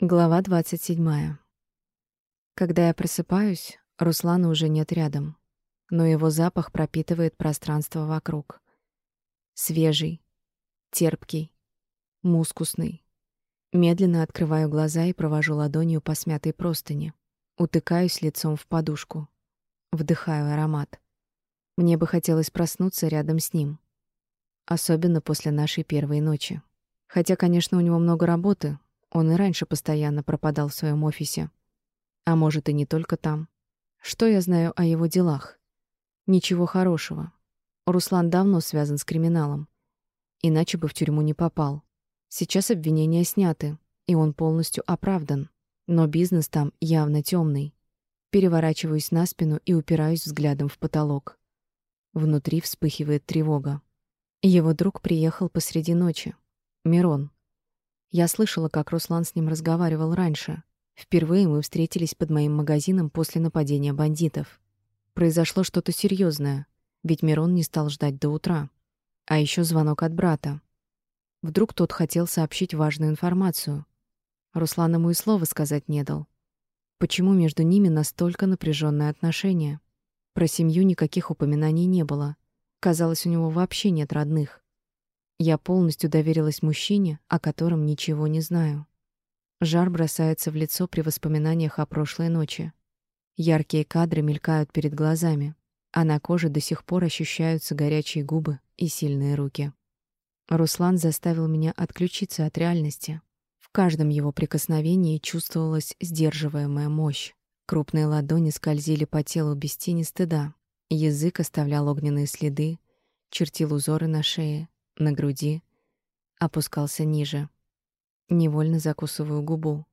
Глава 27. Когда я просыпаюсь, Руслана уже нет рядом, но его запах пропитывает пространство вокруг. Свежий, терпкий, мускусный. Медленно открываю глаза и провожу ладонью по смятой простыне. Утыкаюсь лицом в подушку. Вдыхаю аромат. Мне бы хотелось проснуться рядом с ним. Особенно после нашей первой ночи. Хотя, конечно, у него много работы, он и раньше постоянно пропадал в своем офисе. А может, и не только там. Что я знаю о его делах? Ничего хорошего. Руслан давно связан с криминалом. Иначе бы в тюрьму не попал. Сейчас обвинения сняты, и он полностью оправдан. Но бизнес там явно темный. Переворачиваюсь на спину и упираюсь взглядом в потолок. Внутри вспыхивает тревога. Его друг приехал посреди ночи. Мирон. Я слышала, как Руслан с ним разговаривал раньше. Впервые мы встретились под моим магазином после нападения бандитов. Произошло что-то серьезное, ведь Мирон не стал ждать до утра. А еще звонок от брата. Вдруг тот хотел сообщить важную информацию. Руслан ему и слова сказать не дал. Почему между ними настолько напряженное отношение? Про семью никаких упоминаний не было. Казалось, у него вообще нет родных. Я полностью доверилась мужчине, о котором ничего не знаю. Жар бросается в лицо при воспоминаниях о прошлой ночи. Яркие кадры мелькают перед глазами, а на коже до сих пор ощущаются горячие губы и сильные руки. Руслан заставил меня отключиться от реальности. В каждом его прикосновении чувствовалась сдерживаемая мощь. Крупные ладони скользили по телу без тени стыда. Язык оставлял огненные следы, чертил узоры на шее, на груди, опускался ниже. Невольно закусываю губу.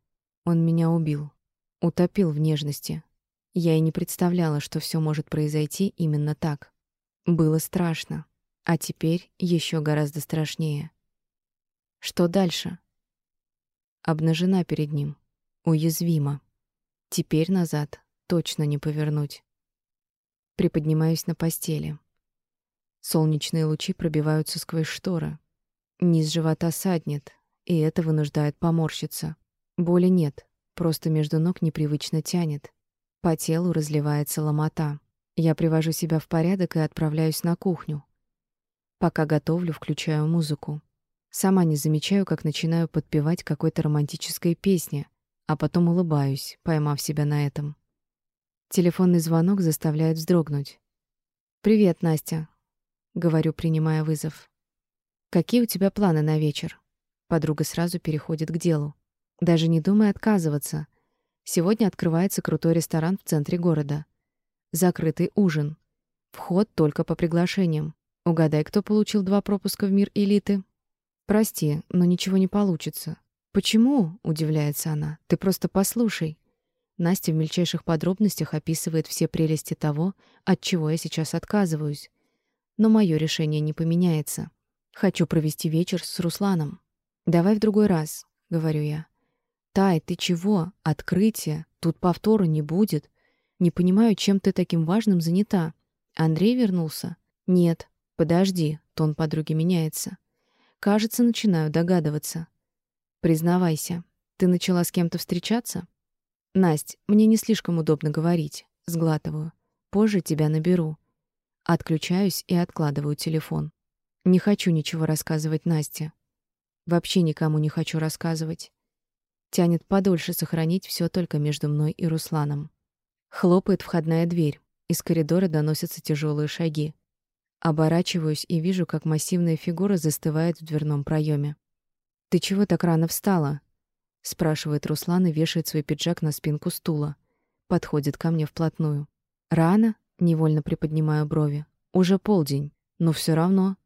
Он меня убил, утопил в нежности. Я и не представляла, что все может произойти именно так. Было страшно, а теперь еще гораздо страшнее. Что дальше? Обнажена перед ним, уязвима. Теперь назад точно не повернуть. Приподнимаюсь на постели. Солнечные лучи пробиваются сквозь шторы. Низ живота саднет, и это вынуждает поморщиться. Боли нет, просто между ног непривычно тянет. По телу разливается ломота. Я привожу себя в порядок и отправляюсь на кухню. Пока готовлю, включаю музыку. Сама не замечаю, как начинаю подпевать какой-то романтической песне, а потом улыбаюсь, поймав себя на этом. Телефонный звонок заставляет вздрогнуть. «Привет, Настя. Говорю, принимая вызов. «Какие у тебя планы на вечер?» Подруга сразу переходит к делу. Даже не думай отказываться. Сегодня открывается крутой ресторан в центре города. Закрытый ужин. Вход только по приглашениям. Угадай, кто получил два пропуска в мир элиты? Прости, но ничего не получится. Почему? удивляется она. Ты просто послушай. Настя в мельчайших подробностях описывает все прелести того, от чего я сейчас отказываюсь но мое решение не поменяется. Хочу провести вечер с Русланом. Давай в другой раз, говорю я. Тай, ты чего? Открытие. Тут повтора не будет. Не понимаю, чем ты таким важным занята. Андрей вернулся? Нет. Подожди, тон подруги меняется. Кажется, начинаю догадываться. Признавайся, ты начала с кем-то встречаться? Насть, мне не слишком удобно говорить. Сглатываю. Позже тебя наберу. Отключаюсь и откладываю телефон. Не хочу ничего рассказывать Насте. Вообще никому не хочу рассказывать. Тянет подольше сохранить все только между мной и Русланом. Хлопает входная дверь. Из коридора доносятся тяжелые шаги. Оборачиваюсь и вижу, как массивная фигура застывает в дверном проеме. «Ты чего так рано встала?» — спрашивает Руслан и вешает свой пиджак на спинку стула. Подходит ко мне вплотную. «Рано?» Невольно приподнимаю брови. Уже полдень, но все равно.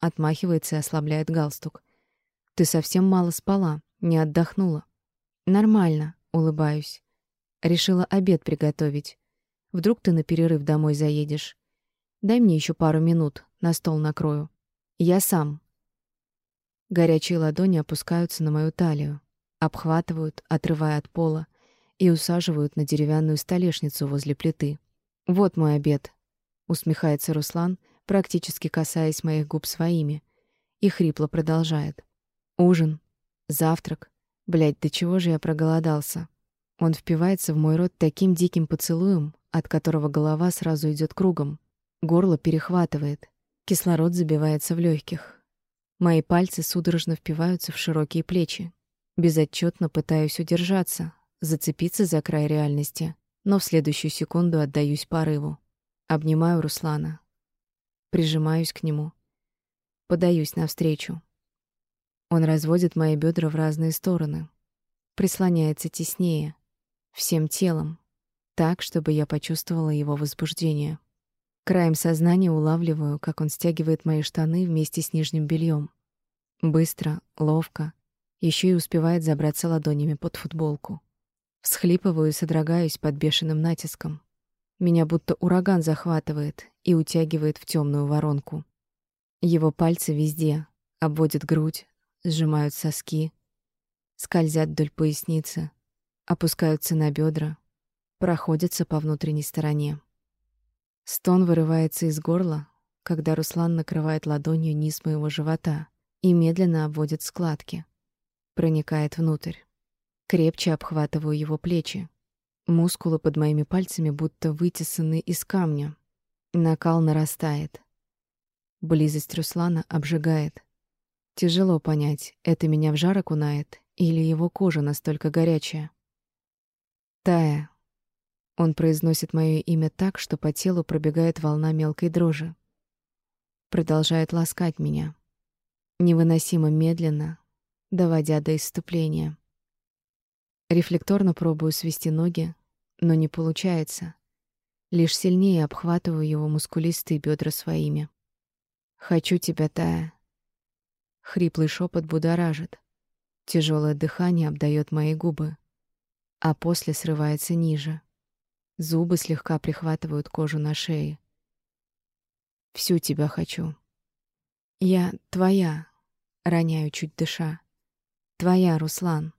Отмахивается и ослабляет галстук. Ты совсем мало спала, не отдохнула. Нормально, улыбаюсь. Решила обед приготовить. Вдруг ты на перерыв домой заедешь. Дай мне еще пару минут, на стол накрою. Я сам. Горячие ладони опускаются на мою талию, обхватывают, отрывая от пола, и усаживают на деревянную столешницу возле плиты. Вот мой обед, усмехается Руслан, практически касаясь моих губ своими, и хрипло продолжает. Ужин, завтрак, Блядь, до чего же я проголодался? Он впивается в мой рот таким диким поцелуем, от которого голова сразу идет кругом. Горло перехватывает. Кислород забивается в легких. Мои пальцы судорожно впиваются в широкие плечи. Безотчетно пытаюсь удержаться, зацепиться за край реальности, но в следующую секунду отдаюсь порыву. Обнимаю Руслана. Прижимаюсь к нему. Подаюсь навстречу. Он разводит мои бедра в разные стороны. Прислоняется теснее, всем телом, так, чтобы я почувствовала его возбуждение. Краем сознания улавливаю, как он стягивает мои штаны вместе с нижним бельем. Быстро, ловко, еще и успевает забраться ладонями под футболку. Всхлипываю и содрогаюсь под бешеным натиском. Меня будто ураган захватывает и утягивает в темную воронку. Его пальцы везде, обводят грудь, сжимают соски, скользят вдоль поясницы, опускаются на бедра, проходятся по внутренней стороне. Стон вырывается из горла, когда Руслан накрывает ладонью низ моего живота и медленно обводит складки, проникает внутрь. Крепче обхватываю его плечи. Мускулы под моими пальцами будто вытесаны из камня. Накал нарастает. Близость Руслана обжигает. Тяжело понять, это меня в жар окунает или его кожа настолько горячая. Тая, он произносит мое имя так, что по телу пробегает волна мелкой дрожи. Продолжает ласкать меня. Невыносимо медленно, доводя до исступления. Рефлекторно пробую свести ноги, но не получается. Лишь сильнее обхватываю его мускулистые бедра своими. «Хочу тебя, Тая». Хриплый шепот будоражит. Тяжелое дыхание обдает мои губы, а после срывается ниже. Зубы слегка прихватывают кожу на шее. Всю тебя хочу. Я твоя, роняю чуть дыша. Твоя, Руслан.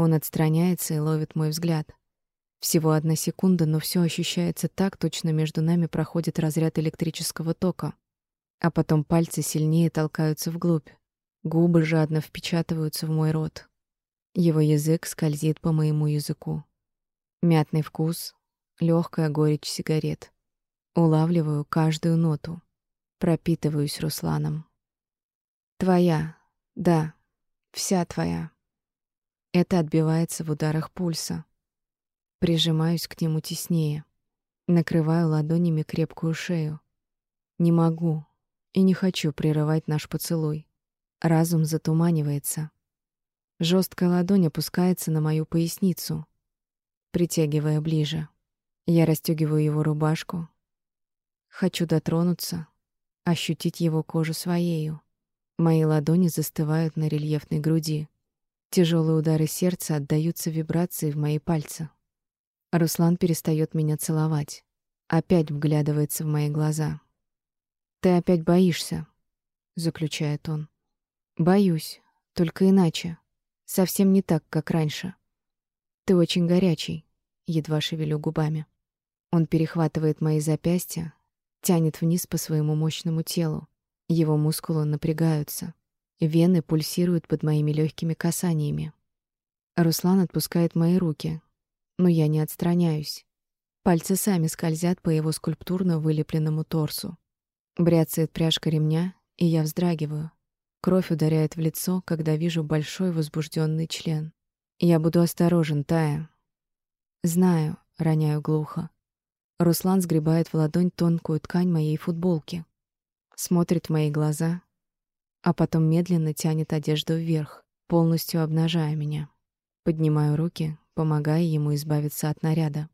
Он отстраняется и ловит мой взгляд. Всего одна секунда, но все ощущается так, точно между нами проходит разряд электрического тока. А потом пальцы сильнее толкаются вглубь. Губы жадно впечатываются в мой рот. Его язык скользит по моему языку. Мятный вкус, легкая горечь сигарет. Улавливаю каждую ноту. Пропитываюсь Русланом. Твоя, да, вся твоя. Это отбивается в ударах пульса. Прижимаюсь к нему теснее. Накрываю ладонями крепкую шею. Не могу и не хочу прерывать наш поцелуй. Разум затуманивается. Жесткая ладонь опускается на мою поясницу, притягивая ближе. Я расстегиваю его рубашку. Хочу дотронуться, ощутить его кожу своею. Мои ладони застывают на рельефной груди. Тяжелые удары сердца отдаются вибрации в мои пальцы. Руслан перестает меня целовать. Опять вглядывается в мои глаза. «Ты опять боишься», — заключает он. «Боюсь, только иначе. Совсем не так, как раньше. Ты очень горячий», — едва шевелю губами. Он перехватывает мои запястья, тянет вниз по своему мощному телу. Его мускулы напрягаются. Вены пульсируют под моими легкими касаниями. Руслан отпускает мои руки, но я не отстраняюсь. Пальцы сами скользят по его скульптурно вылепленному торсу. Бряцает пряжка ремня, и я вздрагиваю. Кровь ударяет в лицо, когда вижу большой возбужденный член. Я буду осторожен, Тая. Знаю, роняю глухо. Руслан сгребает в ладонь тонкую ткань моей футболки, смотрит в мои глаза, а потом медленно тянет одежду вверх, полностью обнажая меня. Поднимаю руки, помогая ему избавиться от наряда.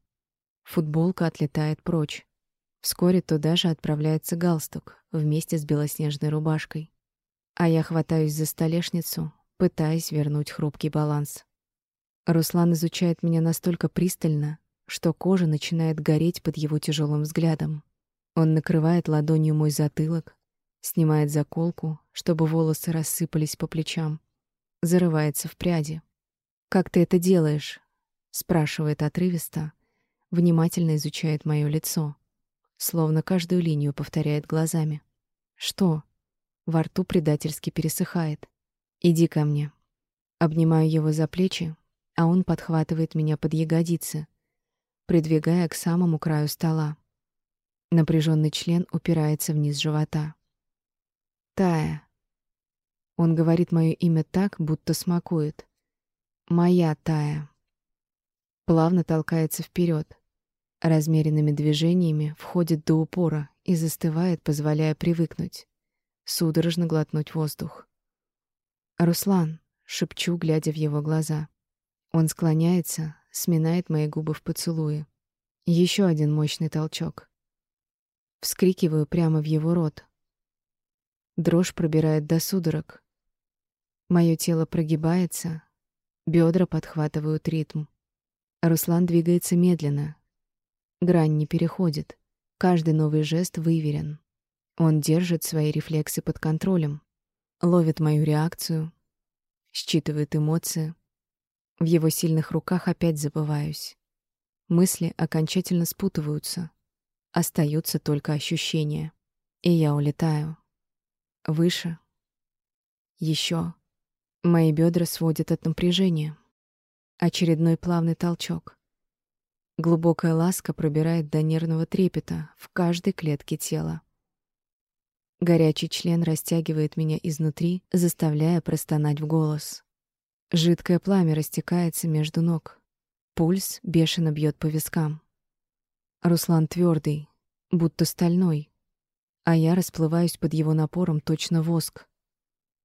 Футболка отлетает прочь. Вскоре туда же отправляется галстук вместе с белоснежной рубашкой. А я хватаюсь за столешницу, пытаясь вернуть хрупкий баланс. Руслан изучает меня настолько пристально, что кожа начинает гореть под его тяжелым взглядом. Он накрывает ладонью мой затылок, снимает заколку, чтобы волосы рассыпались по плечам, зарывается в пряди. «Как ты это делаешь?» — спрашивает отрывисто, внимательно изучает мое лицо, словно каждую линию повторяет глазами. «Что?» Во рту предательски пересыхает. «Иди ко мне». Обнимаю его за плечи, а он подхватывает меня под ягодицы, придвигая к самому краю стола. Напряженный член упирается вниз живота. Тая. Он говорит мое имя так, будто смакует. Моя Тая. Плавно толкается вперед, размеренными движениями входит до упора и застывает, позволяя привыкнуть, судорожно глотнуть воздух. «Руслан», — шепчу, глядя в его глаза. Он склоняется, сминает мои губы в поцелуе. Еще один мощный толчок. Вскрикиваю прямо в его рот. Дрожь пробирает до судорог. Мое тело прогибается, бедра подхватывают ритм. Руслан двигается медленно. Грань не переходит. Каждый новый жест выверен. Он держит свои рефлексы под контролем, ловит мою реакцию, считывает эмоции. В его сильных руках опять забываюсь. Мысли окончательно спутываются. Остаются только ощущения. И я улетаю. Выше. Еще. Мои бедра сводят от напряжения. Очередной плавный толчок. Глубокая ласка пробирает до нервного трепета в каждой клетке тела. Горячий член растягивает меня изнутри, заставляя простонать в голос. Жидкое пламя растекается между ног. Пульс бешено бьет по вискам. Руслан твердый, будто стальной, а я расплываюсь под его напором точно воск.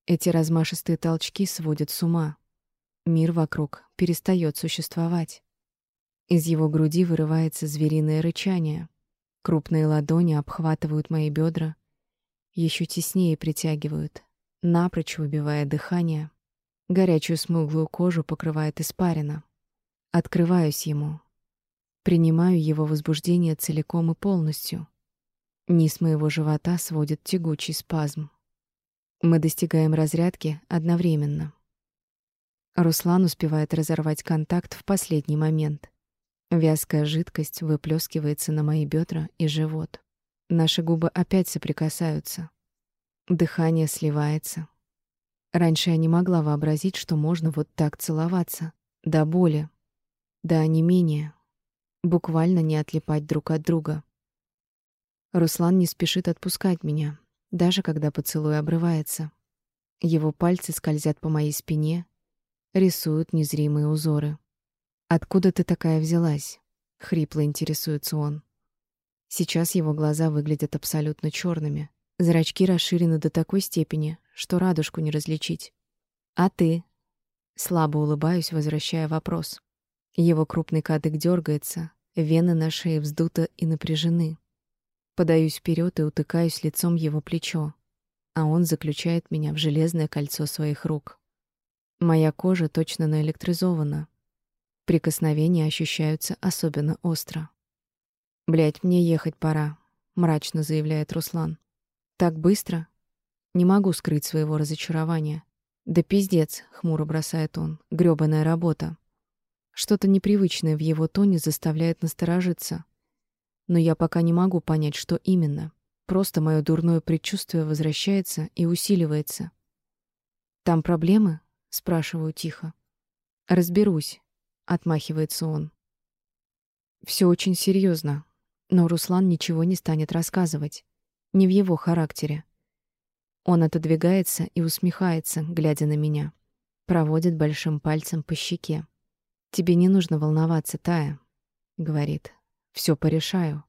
Эти размашистые толчки сводят с ума. Мир вокруг перестает существовать. Из его груди вырывается звериное рычание. Крупные ладони обхватывают мои бедра, еще теснее притягивают, напрочь выбивая дыхание. Горячую смуглую кожу покрывает испарина. Открываюсь ему. Принимаю его возбуждение целиком и полностью. Низ моего живота сводит тягучий спазм. Мы достигаем разрядки одновременно. Руслан успевает разорвать контакт в последний момент. Вязкая жидкость выплескивается на мои бедра и живот. Наши губы опять соприкасаются. Дыхание сливается. Раньше я не могла вообразить, что можно вот так целоваться. До боли. До онемения. Буквально не отлипать друг от друга. Руслан не спешит отпускать меня, даже когда поцелуй обрывается. Его пальцы скользят по моей спине, рисуют незримые узоры. «Откуда ты такая взялась?» — хрипло интересуется он. Сейчас его глаза выглядят абсолютно черными. Зрачки расширены до такой степени, что радужку не различить. «А ты?» Слабо улыбаюсь, возвращая вопрос. Его крупный кадык дергается, вены на шее вздуты и напряжены. Подаюсь вперед и утыкаюсь лицом его плечо, а он заключает меня в железное кольцо своих рук. Моя кожа точно наэлектризована, Прикосновения ощущаются особенно остро. «Блядь, мне ехать пора», — мрачно заявляет Руслан. «Так быстро?» Не могу скрыть своего разочарования. «Да пиздец», — хмуро бросает он, — «грёбаная работа». Что-то непривычное в его тоне заставляет насторожиться. Но я пока не могу понять, что именно. Просто мое дурное предчувствие возвращается и усиливается. «Там проблемы?» — спрашиваю тихо. «Разберусь», отмахивается он. Все очень серьезно, но Руслан ничего не станет рассказывать. Не в его характере. Он отодвигается и усмехается, глядя на меня. Проводит большим пальцем по щеке. «Тебе не нужно волноваться, Тая», — говорит. Все порешаю.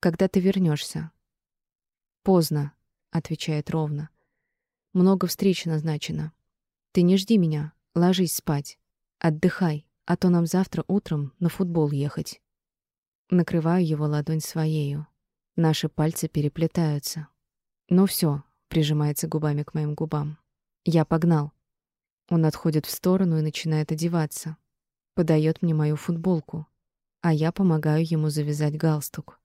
Когда ты вернешься? «Поздно», — отвечает ровно. «Много встреч назначено. Ты не жди меня, ложись спать. Отдыхай а то нам завтра утром на футбол ехать. Накрываю его ладонь своею. Наши пальцы переплетаются. Ну все, прижимается губами к моим губам. Я погнал. Он отходит в сторону и начинает одеваться. Подает мне мою футболку, а я помогаю ему завязать галстук.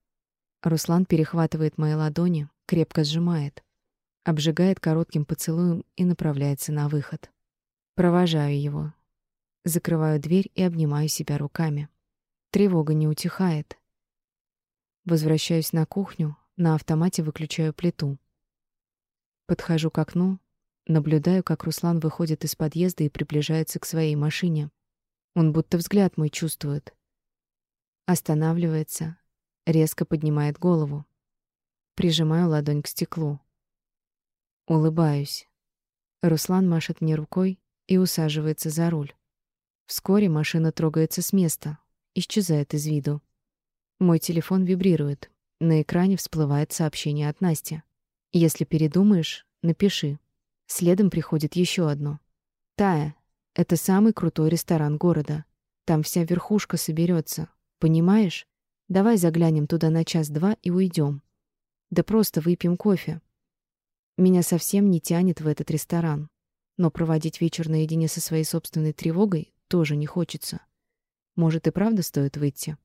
Руслан перехватывает мои ладони, крепко сжимает, обжигает коротким поцелуем и направляется на выход. Провожаю его, Закрываю дверь и обнимаю себя руками. Тревога не утихает. Возвращаюсь на кухню, на автомате выключаю плиту. Подхожу к окну, Наблюдаю, как Руслан выходит из подъезда и приближается к своей машине. Он будто взгляд мой чувствует. Останавливается, резко поднимает голову. Прижимаю ладонь к стеклу. Улыбаюсь. Руслан машет мне рукой и усаживается за руль. Вскоре машина трогается с места, исчезает из виду. Мой телефон вибрирует. На экране всплывает сообщение от Насти. Если передумаешь, напиши. Следом приходит еще одно. Тая, это самый крутой ресторан города. Там вся верхушка соберется. Понимаешь? Давай заглянем туда на час-два и уйдем. Да просто выпьем кофе. Меня совсем не тянет в этот ресторан, но проводить вечер наедине со своей собственной тревогой тоже не хочется. Может, и правда стоит выйти?